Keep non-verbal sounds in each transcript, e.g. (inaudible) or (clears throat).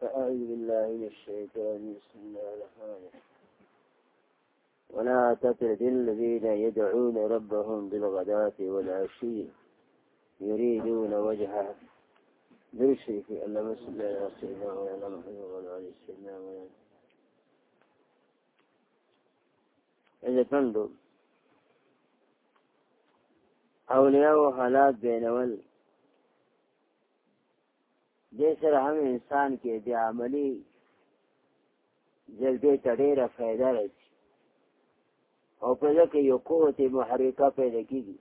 فأعوذ بالله من الشيطان بسم الله الرحمن الرحيم ولا تطرد الذين يدعون ربهم بالغداة والعشي يريدون وجهه في اللهم مسلم يا سيدنا وعلى محمد وعلى آل سيدنا وعلى إذا تنظر أولياء وحالات بين والد دې سره هم انسان کې د عملی جذبې ته ډېره فایده راځي او په دې کې یو قوت محرکه پیدا کېږي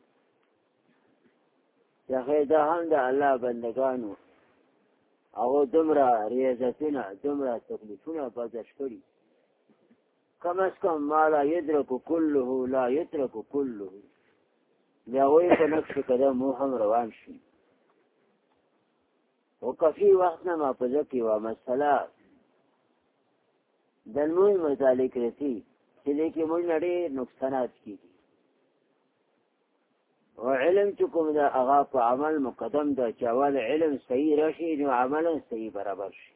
چې دا هم د الله بندگانو هغه دومره ریاضتونه دومره تکلیفونه برداشت کړي کم از کم ما لا یدرک کله لا یترک کله د هغوی په نقش قدم مو هم روان شي او کفی وخت نه ما په ځکه و مسله د لوی متعلق رسی چې دې کې موږ نړۍ نقصانات کیږي او علم چې کوم دا هغه په عمل مقدم دا چې اول علم صحیح راشي نو عمل صحیح برابر شي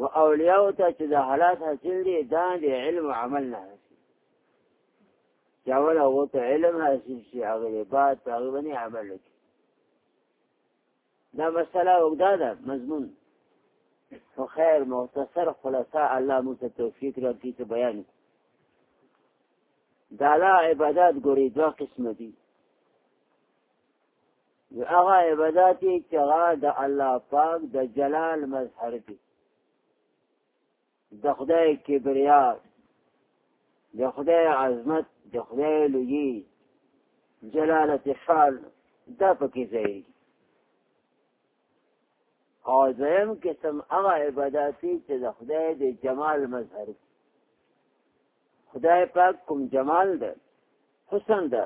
و اولیاء ته چې دا حالات حاصل دي دا د علم او عمل نه چې اول هغه ته علم حاصل شي هغه بعد هغه باندې عمل وکړي دا مسله وګدا ده مضمون خو خیر مختصر خلاصه الله موږ ته توفیق راکړي چې بیان دا لا عبادت ګوري دوه قسم دي یو هغه عبادت چې هغه د الله پاک د جلال مظهر دي د خدای کبریا د خدای عظمت د خدای لویي جلالت شان دا پکې ځای او زم قسم هغه عبادتي چې د خدای د جمال مظهر خدای پاک کوم جمال ده حسن ده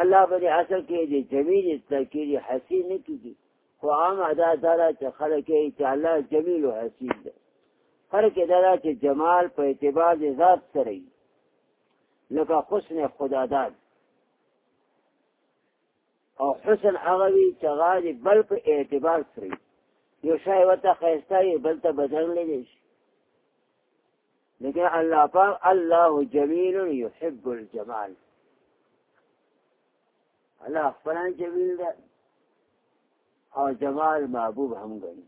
الله به اصل کې د جمیل تذکری حسین نه کیږي خو عام ادا دارا چې خلک یې چې الله جمیل او حسین ده فرق دارا چې جمال په اعتبار د ذات سره لکه حسن خدا داد او حسن هغه وی چې غالي بل په اعتبار سره یو شای وته خیسته وي بل ته بدرنګ لیدل شي لیکن الله پاک الله جمیل يحب الجمال الله خپل جمیل ده او جمال محبوب هم غني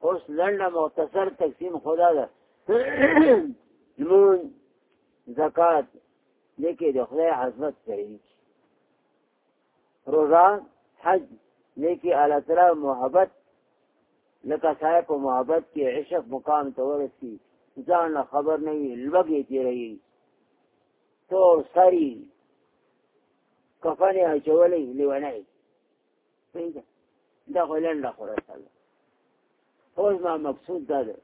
اوس لنډه مختصر تقسیم خدا ده (clears throat) مون زکات لیکي د خدای حضرت کوي روزه حج لیکن الله تعالی محبت لکه صاحب په محبت کې عشق مقام ته ورسی ځان له خبر نه وي لوګي تیری تور سری کفن یې اچولې لیوانای څنګه دا غولن لا خوره سره اوس ما مقصود دا ده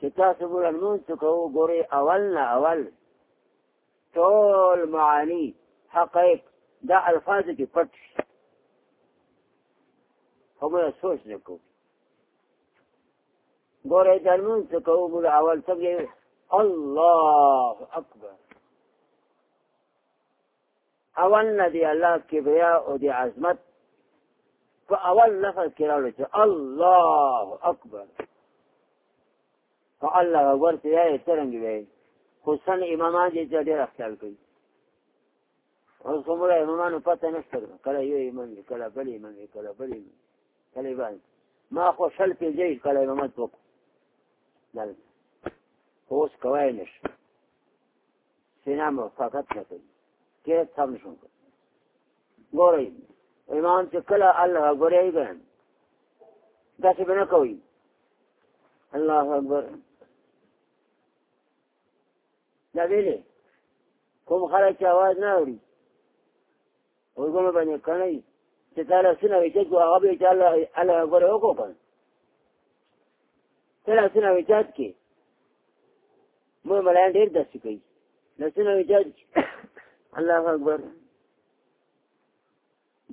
چې تاسو ګورئ نو کوو ګوري اول نه اول ټول معانی حقایق دا الفاظ کې پټ خبره سوچ نکو ګوره د لمونځ کوو موږ اول څه الله اکبر اول نه دی الله کبریا او دی عظمت په اول لفظ کې راوړل چې الله اکبر په الله اکبر ته یې څنګه وی حسن امامان دې ډېر خیال کوي اوس موږ امامانو پته نشته کله یو ایمان کله بل ایمان کله بل ایمان طالبان ما خو شل پیجې کله امامت وکړ اوس کوای نه شي سینا مو فقط نه کوي کې سم شو ګورئ امام چې کله الله ګورئ ګان دا څه بنه کوي الله اکبر دا ویلې کوم خلک چې आवाज نه اوري وګورم باندې کړی چې تا لاسونه ویچه کړو هغه به یې چې الله الله اکبر یې وکړو که نه ته لاسونه ویچات کړې موږ ملایان ډېر داسې کوي لاسونه ویچات الله اکبر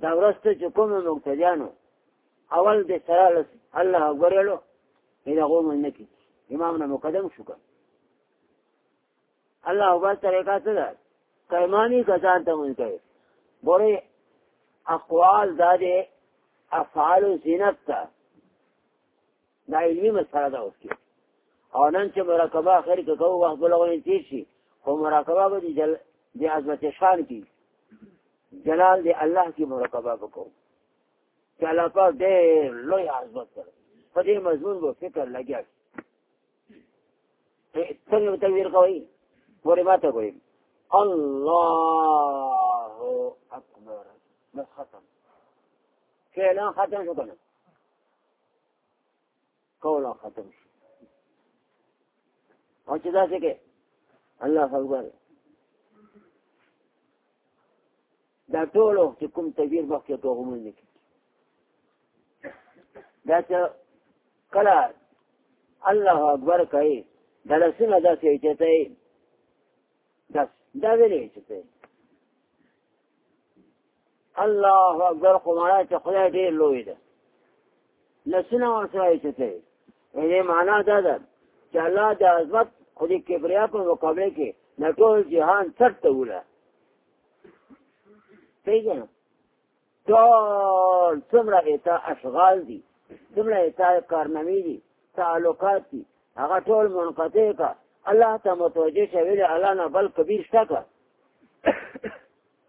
دا ورځ ته چې کومو مقتدیانو اول دې سره لس الله اکبر یې دا قوم نه کی امام نه مقدم شو کړ الله اکبر طریقه څه ده کایمانی کزان ته مونږ کوي بورې اقوال دا دے افعال و زینت تا دا علمی مسئلہ دا اس کی او نن چې مراقبه اخر کې کوو وخت بلغونې تیر شي خو مراقبه به جل د عظمت شان کې جلال دی الله کی مراقبه وکړو چې الله پاک دې لوی عظمت کړ په دې مضمون به فکر لګیا څنګه تکبیر کوي پورې ماته کوي الله اکبر بس ختم فعلا ختم شو کنه قولا ختم شو او چې داسې کې الله خبر دا ټول چې کوم تغیر وخت ته غومل نه دا چې کله الله اکبر کوي دا لسمه داسې چې ته دا دا ویلې چې ته الله اکبر قمایا چې خدای ډېر لوی ده لسونه ورسره ایسته یعنی معنا دا ده چې الله د عظمت خدای کبریا په مقابله کې نه ټول جهان سرته وله پیژنه ټول څومره ایتا اشغال دي څومره ایتا کارنامې دي تعلقات دي هغه ټول منقطع کا الله ته متوجه شویل الله نه بل کبیر شته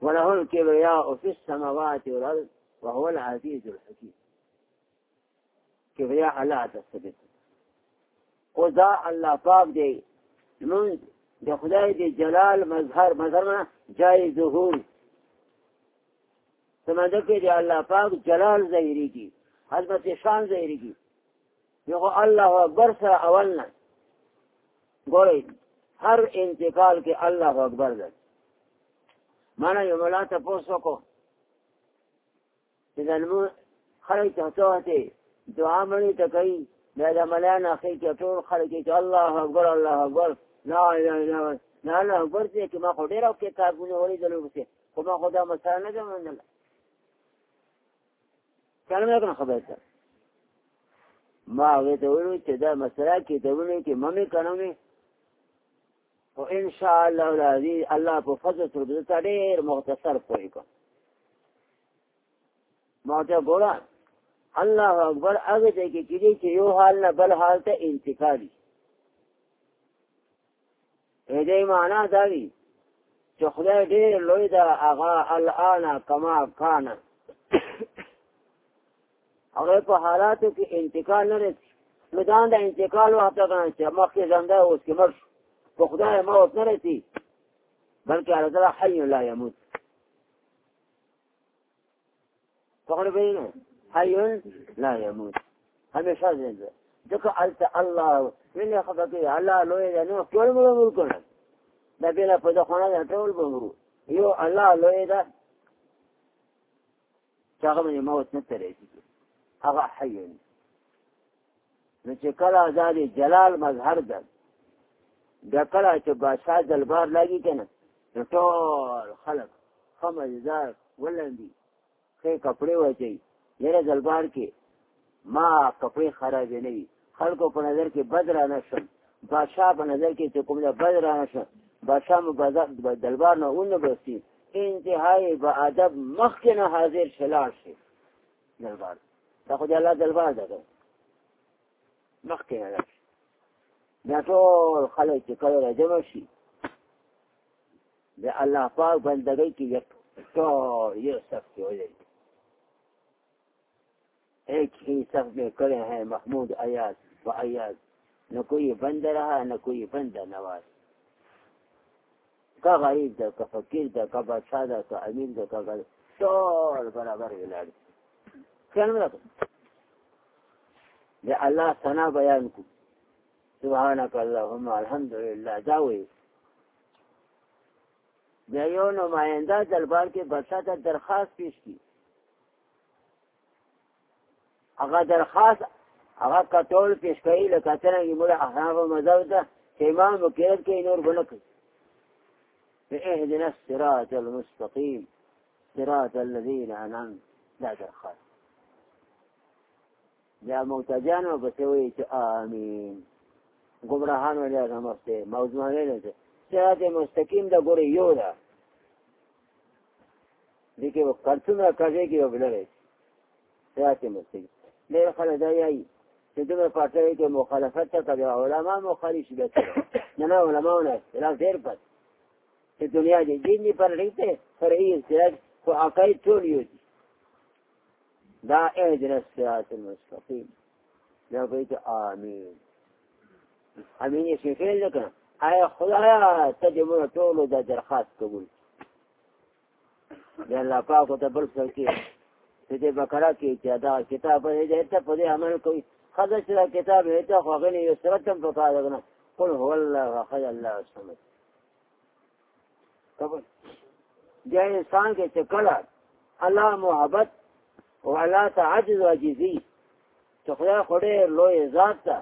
وله الكبرياء في السماوات والأرض وهو العزيز الحكيم كبرياء الله تستبد خدا الله پاک دی من د خدای دی جلال مظهر مظهر نه جای ظهور سمجھو کہ دی اللہ پاک جلال ظاہری کی حضرت شان ظاہری کی یو اللہ اکبر سر اول نہ گوری ہر انتقال کے اللہ اکبر دے مانا یو ملا تپوس وکړو چې دنمو خلک ته څه دعا مړي ته کوي بیا د ملا نه اخې چې ټول خلک چې الله اکبر الله اکبر لا اله الا الله لا الله اکبر چې ما خو ډېر او کې کارونه ولې دلو کې خو ما خدا مسله نه ده منل کلمه کنه خبره ده ما هغه ته ویلو چې دا مسله کې ته ویلو چې مې کنه او ان شاء الله العزیز الله په فضل سره د تاریخ مختصر کوي کو ماته ګورا الله اکبر هغه ځای کې چې یو حال نه بل حال ته انتقالي دې معنا دا دی چې خدای دې لوی دا هغه الان کما کان هغه په حالاتو کې انتقال نه لري مدان د انتقال وخت ته چې مخکې زنده اوس کې مرشو په خدای موت نه رسی بلکې الله تعالی حي لا يموت فقره بینه حي لا يموت همیشه زنده ځکه الته الله ویلې خدای الله لوی دی نو ټول مړ کړل دا بلا په دخونه ټول بغرو یو الله لوی دی چې هغه باندې موت نه ترې کیږي هغه حي نو چې کله ازادي جلال مظهر ده بیا کله چې بادشاه دلبار لګي کنه نو ټول خلک ښه مزیدار ولندي ښې کپړې واچوي یره دلبار کې ما کپړې خرابې نه وي خلکو په نظر کې بد را نه شم بادشاه په نظر کې چې کوم له بد را نه شم بادشاه مو دلبار نه ونه بستي انتهای به ادب مخکې نه حاضر شلاړ شي دلبار دا خو د الله دلبار ده مخکې نه دا ټول خلک چې کله راجمع شي د الله پاک بندګۍ کې یو ټول یو سخت وي ایک ہی سب میں کرے ہیں محمود ایاز و ایاز نہ کوئی بند رہا نہ کوئی بند نواز کا غریب دا کا فقیر دا کا بادشاہ دا کا امیر دا کا غریب ټول برابر ولاړ خیال مې راکړه د الله ثنا بیان کوم سبحانك اللهم الحمد لله داوي بیا یو نماینده دربار کې بادشاہ ته درخواست پیش کی هغه درخواست هغه کټول پیش کړي لکه څنګه چې موږ احناف مذهب ته امام وکیل کې نور بنک اهدنا الصراط المستقيم صراط الذين انعمت دا درخواست بیا معتجانو بسوي چې امين گمراهان ولې رامسته موضوع نه لته صراط مستقیم دا ګوره یو ده دې کې و کړڅونه کړي کې وبلره صراط مستقیم ډېر خلک دا یې چې دغه پاتې کې مخالفت ته کوي علما مخالف شي نه نه علما نه لا ډېر پد چې دنیا دې دین پر لريته فرعي استراج خو عقاید ټول یو دي دا اجر الصراط المستقیم دا کوي ته امين امینی چې فعل وکړه آیا خدایا ته دې موږ ټول د درخواست قبول یا الله پاک ته بل څه کې چې دې بکرا کې چې دا کتاب دې ته په دې عمل کوي خدای چې کتاب دې ته خو غني یو سرتم په کار غنه قل هو الله احد الله الصمد قبول دې انسان کې چې کله الله محبت او الله تعجز عاجزي چې خدای خوري لوی ذات ته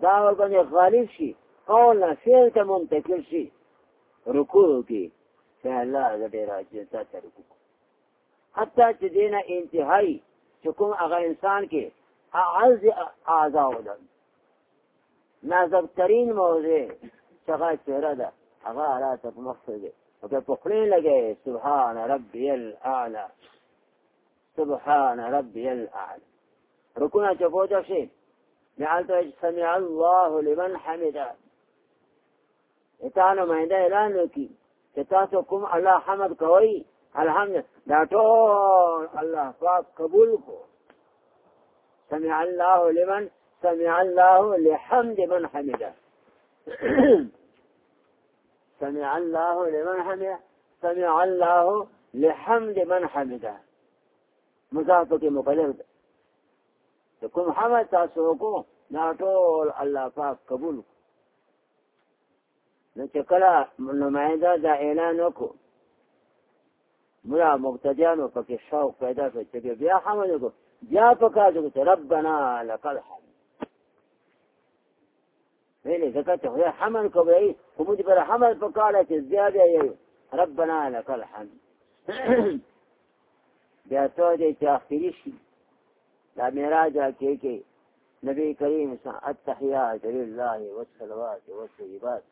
دا ورباندې غالب شي قول نه فعل ته منتقل شي رکوع کې الله دې ډېر اجزا ته رکوع حتی چې دینه انتهایی چې کوم هغه انسان کې عز اعضاء ولر نازب ترین موضوع چې هغه چهره ده هغه راته په مقصد ده او په پخړې لګي سبحان ربي الاعلى سبحان ربي الاعلى رکوع چې پوجا شي نحالت سمع الله لمن حمده اتانا مهده اعلان وکی چې تاسو کوم الله حمد کوي الحمد دا ټول الله پاک قبول کو سمع الله لمن سمع الله لحمد من حمده (coughs) سمع الله لمن حمده سمع الله لحمد من حمده مضاف کې مقدر د کوم حمد تاسو وکړو دا ټول الله پاک قبول نو چې کله نماینده دا اعلان وکړو ملا مقتدیانو پکې شوق پیدا شو چې بیا حمد وکړو بیا پکار دی چې ربنا لك الحمد ویلې ځکه چې خدای حمل کوي خو موږ پر حمل پکاله چې زیاده یې ربنا لك الحمد (clears throat) بیا ته دې چې اخري شي دا معراج کې کې نبی کریم صلی الله التحیات لله والصلوات والطیبات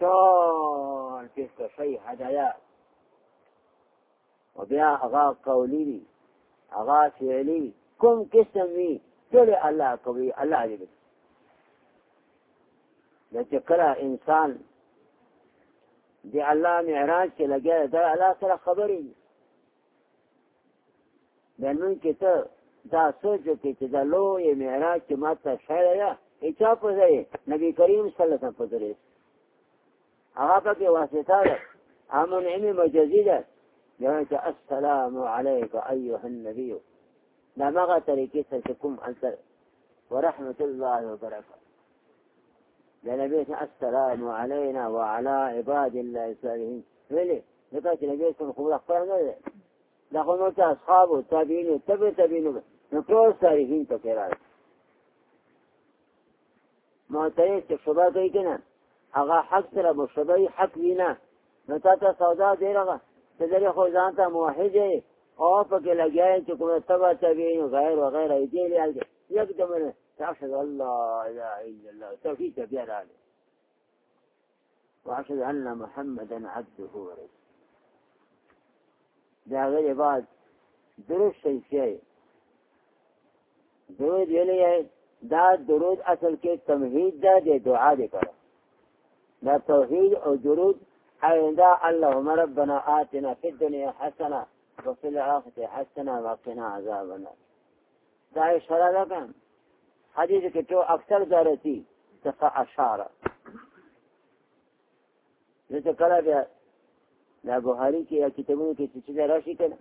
ټول په شی هدایات او بیا هغه قولی دي هغه فعلی کوم قسم وي ټول الله کوي الله دې دا چې کله انسان دی الله معراج کې لګیا دا الله سره خبرې د نن کې ته دا سوچ وکړې چې دا لوی معراج چې ما ته شړی ده چا په ځای نبی کریم صلی الله علیه وسلم په ځای هغه پکې واسطه ده امن علمي مجازي ده یعنی چې السلام علیک ایها النبی دا هغه طریقې سره چې کوم انتر ورحمة الله وبركاته لنبي السلام علينا وعلى عباد الله الصالحين ولي لقد نبيكم خبر أخبار دخونو ته اصحابو تابعینو تبع تابعين نو ټول صالحین ما راځي معترض چې أغا حق ترى بشبه حق وي نتاتا نو تا أغا تدري خوزانتا موحدة چې لجائن تكون ځان ته موحد یې او پکې لګیا یې تبع الله لا اله الا الله توفيت بیا راځي واشهد ان محمدا عبده ورسوله دا غیر بعد درست شیفیه درود یعنی دا درود اصل کې تمهید ده د دعا دی کړه دا توحید او درود ایندا اللهم ربنا آتنا فی الدنیا حسنه وفي الآخرة حسنه وقنا عذاب النار دا اشاره ده کوم حدیث کې ټو اکثر ضرورتي څه اشاره دې کله بیا دا بخاری کې یا کتابونو کې چې څه راشي کنه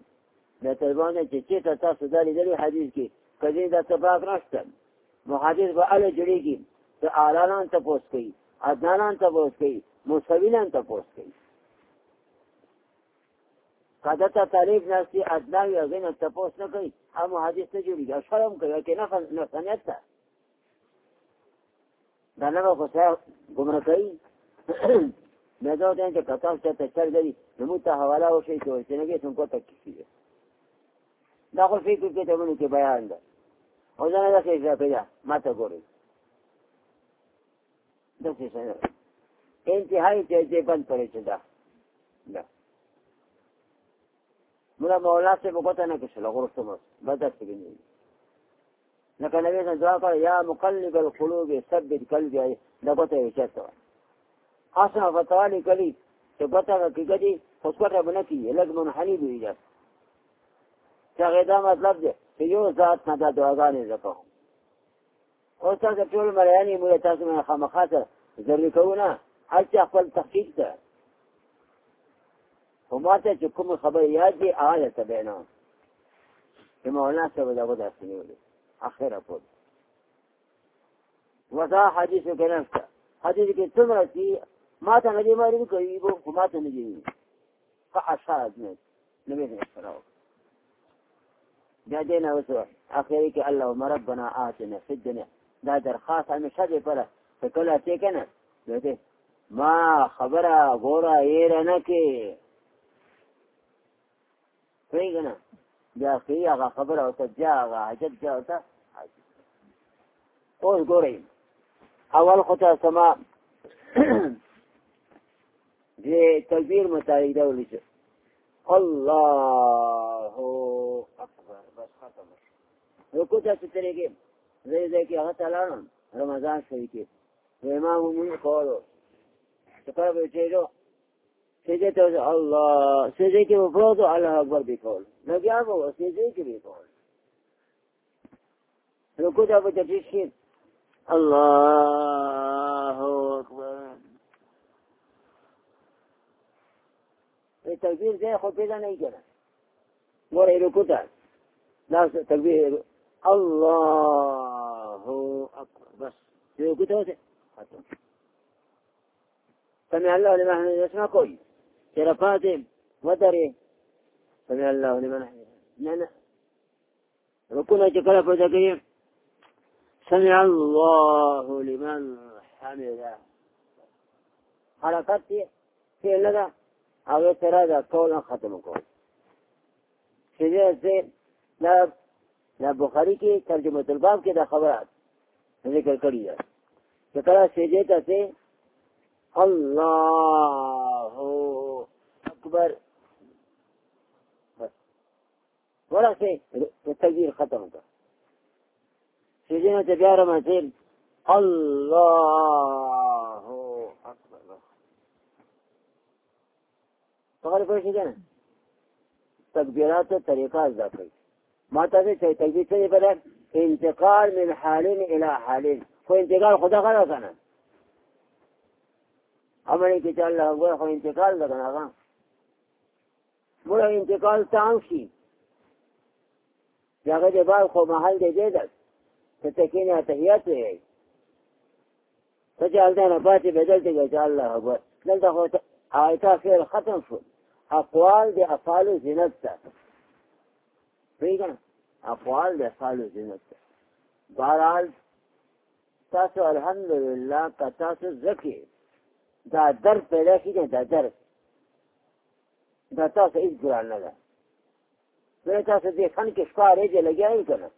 دا طالبانه چې چې تاسو دا لیدلې حدیث کې کله دا سباق نشته محادث به اله جوړیږي ته اعلانان ته پوس کوي اذانان ته پوس کوي مسوینان ته پوس کوي کدا ته طالب نشي اذان یو غن ته پوس نه کوي هم محادث ته جوړیږي شرم کوي کې نه نه سنت ته دا نه خو څه ګمرا کوي میں کہتا ہیں کہ کتاف چاہتا چل گئی نموتا حوالہ ہو شئی کہ وہ سنگی تم کو تک کسی ہے داخل فکر کے تمنو کے بیان دا او زنہ دا خیش را پیدا ما تا گوری دسی سنگی انتہائی چیزے بند پڑے چدا دا مولا مولا سے بکتا نہ کسی لگو رسو مرس بدر سکنی ہوئی لکه نبی صلی الله علیه وسلم دعا کړه یا مقلب القلوب ثبت قلبي دا کوته یو چاته حسن فتوا لیکلی چې پته حقیقت دی خو پته به نه کیږي لږ منحني به وي هغه دا مطلب دی چې یو ذات نه دا دعاګانې زه کوم اوس تاسو ټول مریانې موږ تاسو نه خامخا سره ضروري کوو نه هلته خپل تحقیق ته خو ماته چې کوم خبر یاد دي هغه ته بیانوم چې مولانا صاحب دا ودا سنولي اخره پوه ودا حدیث کې نه حدیث کې څومره چې ما ته نه ماري کوي وو خو ما ته نه دي فحشاد نه نبي دې سلام دا دینه وسو اخیری کې اللهم ربنا آتنا في الدنيا دا درخواست هم شدې پره ته کله چې کنه دته ما خبره ګوره یې رانه کې څنګه نه دا کی هغه خبره او ته جاغه حاجت جاو ته اوس ګورئ اول خو ته سما بتكبير متاري دولي شو. الله أكبر بس ختمش ركوع تستري كيف زي زي كي أغطى الآن رمضان شوي كيف وإمام من قولوا تقرأ يتشيرو سجده توزع الله سجده كي بفروضه على أكبر بيقول نقيامه وسجده كي بيقول ركوع تبو تتشير الله تکبیر زه خو پیدا نه کړه ګوره رکو ته ناس تکبیر الله اکبر بس رکو ته ختم سمع الله لمن حمده اسمع كويس ترى فاتم ودري سمع الله لمن حمده نه نه ركونا چکلا پیدا سمع الله لمن حمده حرکت فعل ده هغه تر دا ټول ختم کو چې زه دا دا بخاری کې ترجمه الباب کې دا خبره ذکر کړی ده چې کله سجده ته سي الله اکبر ورسه تکبیر ختم کړ سجده ته بیا رمځل الله خبر پوه شئ کنه تکبیرات طریقه زده کړئ ما ته چې تکبیر څه په انتقال من حال الى حال خو انتقال خدا غره کنه امر کې چې الله هو خو انتقال ده کنه هغه موږ انتقال تام شي هغه دې بار خو محل دې دې ده ته تکینه تحیات وي فجعلنا نباتي بدلت جعل الله أكبر لن تخوت آيات خير ختم شو اقوال د افعال زینت ده پیګه افعال د افعال زینت ده بهرحال تاسو الحمدلله که تاسو زکی دا در پیدا کیږي دا در دا تاسو هیڅ ګران نه ده زه تاسو دې خان کې ښکارې دې لګیاي کنه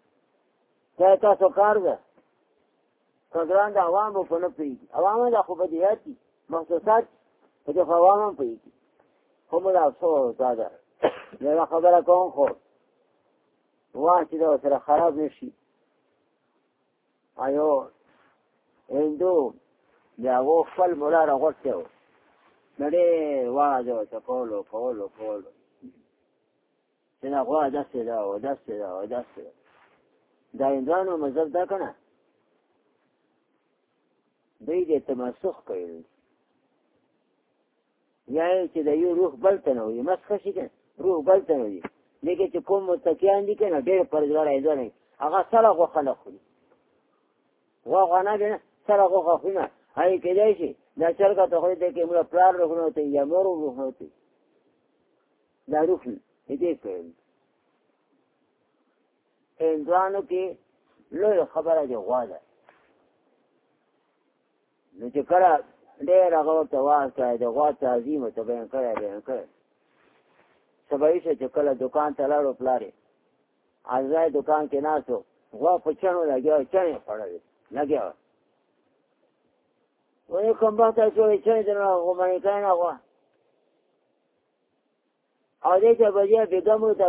دا تاسو کار ده کګران د عوامو په نه پیږي عوامو د خو بدیاتی مخصوصات په دې عوامو پیږي هم دا افسوس دا ده دا خبره کوم خو واه چې دا سره خراب نشي ایو هندو دا و خپل مولا راغوته و نړۍ واجو چې کولو کولو کولو چې نه غوا داسې دا و داسې دا و داسې دا دا هندوانو مذهب دا کنه دوی دې تمسخ کوي یا چې د یو روح بل ته نه وي مسخه شي کنه روح بل ته نه وي لکه چې کوم متکیان دي کنه ډېر پرګار ایدو نه هغه سره غوښه نه خوري غوښه نه دی نه سره غوښه خوري نه هغې کېدای شي دا چرګه ته خوري دی کې موږ پلار روغونه وتې یا مور روغونه وتې دا روح دې کوي هندوانو کې لویه خبره دې غوا ده نو چې کله ډېر هغه ورته واز کړی د غوا تعظیم ته بیان کړی بیان کړی سبایي شه چې کله دکان ته لاړو پلارې ازای دکان کې ناسو غوا په چڼو لګیا چڼې خوړلې لګیا وایي کوم وخت چې چڼې درنه غومانې کړې نه غوا او دې ته به یې بیګمو ته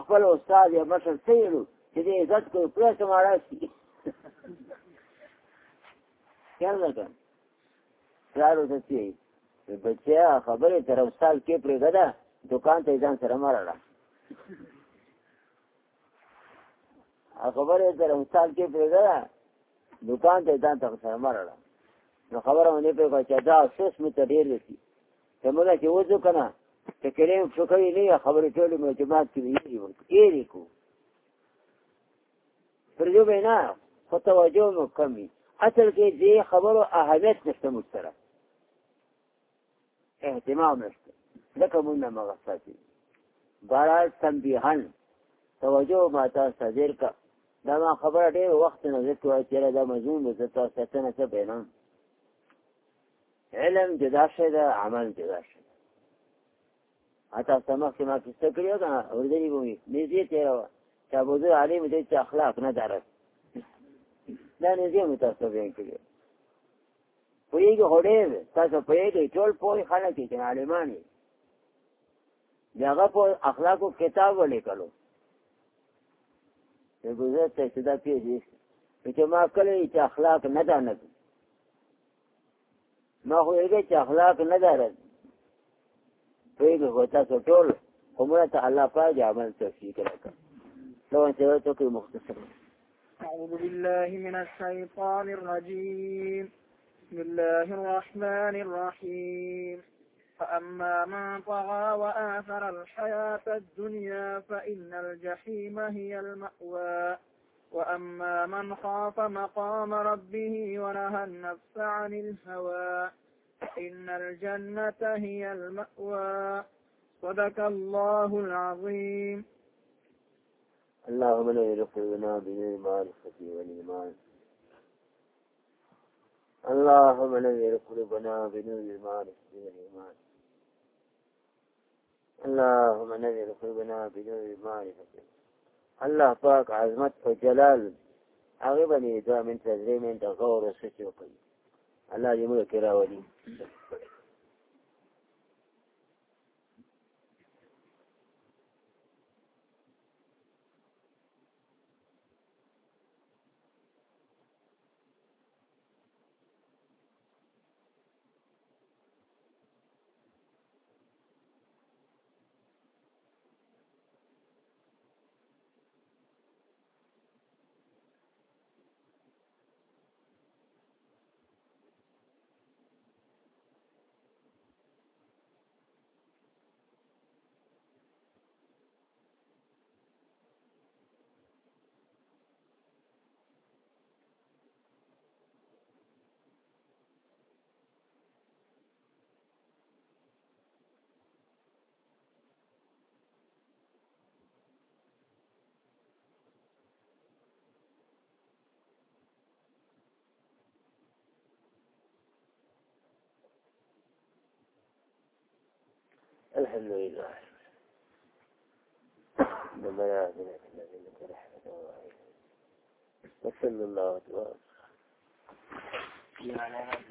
خپل استاد یا مشر سیرو چې دې عزت کوي پرې سماره شي څنګه (laughs) پلار او څه بچیا خبره تر وسال کې پرېږه ده دکان ته ځان سره مراړه خبره تر وسال کې پرېږه ده دکان ته ځان سره مراړه نو خبره باندې پرېږه چې دا اوس مې ته ډېر لسی ته موږ چې وځو کنه ته کریم شو کوي نه خبره ټولې مې جماعت کې یې ورته یې کو پرېږه نه خو توجه مو کمی اصل کې دې خبرو اهمیت نشته مستره اهتمام است لکه مونږ مغفتی بارا تنبیهن توجه ما تاسو ډیر کا دا ما خبره ډیر وخت نه زه کوی چې دا مضمون به تاسو ته نه څه بینم علم جدا شي دا عمل جدا شي اته سمه چې ما کیسه کړی دا اوردلی وې نږدې تیر چا بوزو علی مې چې اخلاق نه درک دا نږدې متاسو بین کړی پویږي هډې تاسو پویږي ټول پوي خلک چې عالمانی دغه په اخلاقو کتاب ولیکلو یو ګزه ته چې دا پیږي چې ما کله چې اخلاق نه دانه ما خو یې چې اخلاق نه درد پویږي هو تاسو ټول همره ته الله پاک عمل توفیق راکړي لو انت وقت مختصر أعوذ بالله من الشيطان الرجيم بسم الله الرحمن الرحيم فأما من طغى وآثر الحياة الدنيا فإن الجحيم هي المأوى وأما من خاف مقام ربه ونهى النفس عن الهوى فإن الجنة هي المأوى صدق الله العظيم اللهم لا يرفع بالإيمان الخفي والإيمان اللهم نور قلوبنا بنور المعرفة والإيمان اللهم نور قلوبنا بنور المعرفة الله پاک عظمت او جلال هغه باندې دا من تزریم انت غور او سچ وکړي الله دې موږ کې راولي الحمد لله لما لا في الذين رحمة وعليكم وصلى الله وسلم